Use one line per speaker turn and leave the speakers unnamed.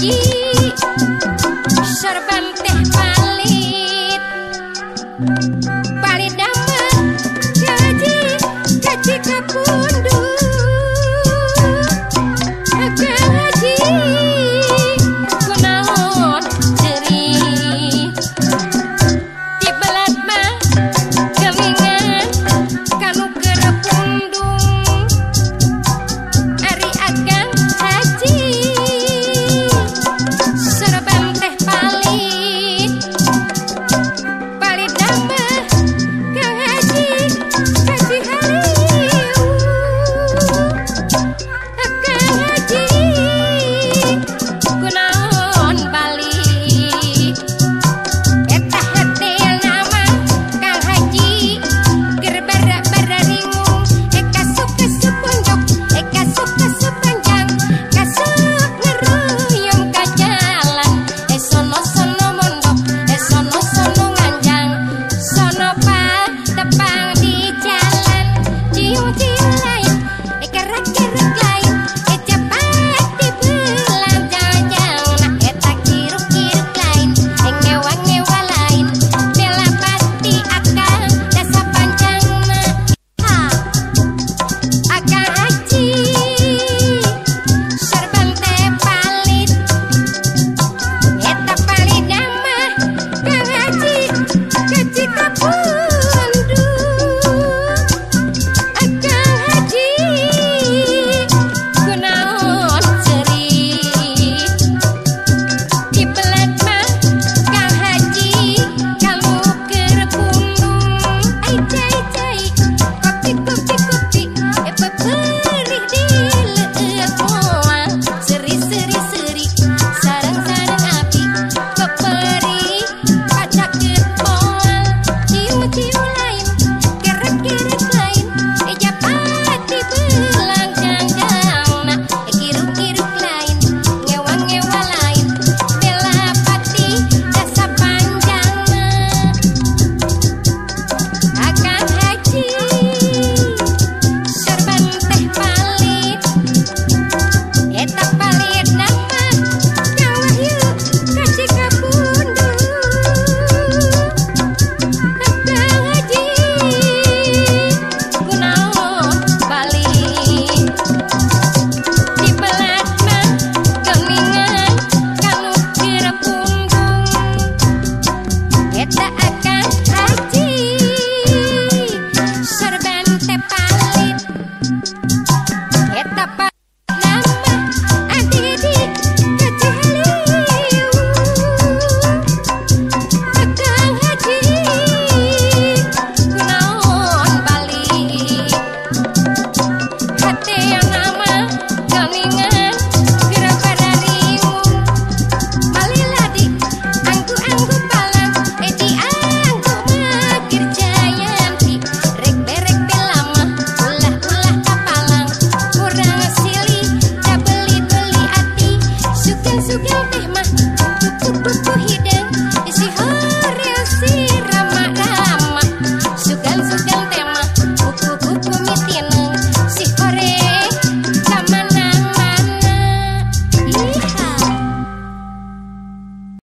जी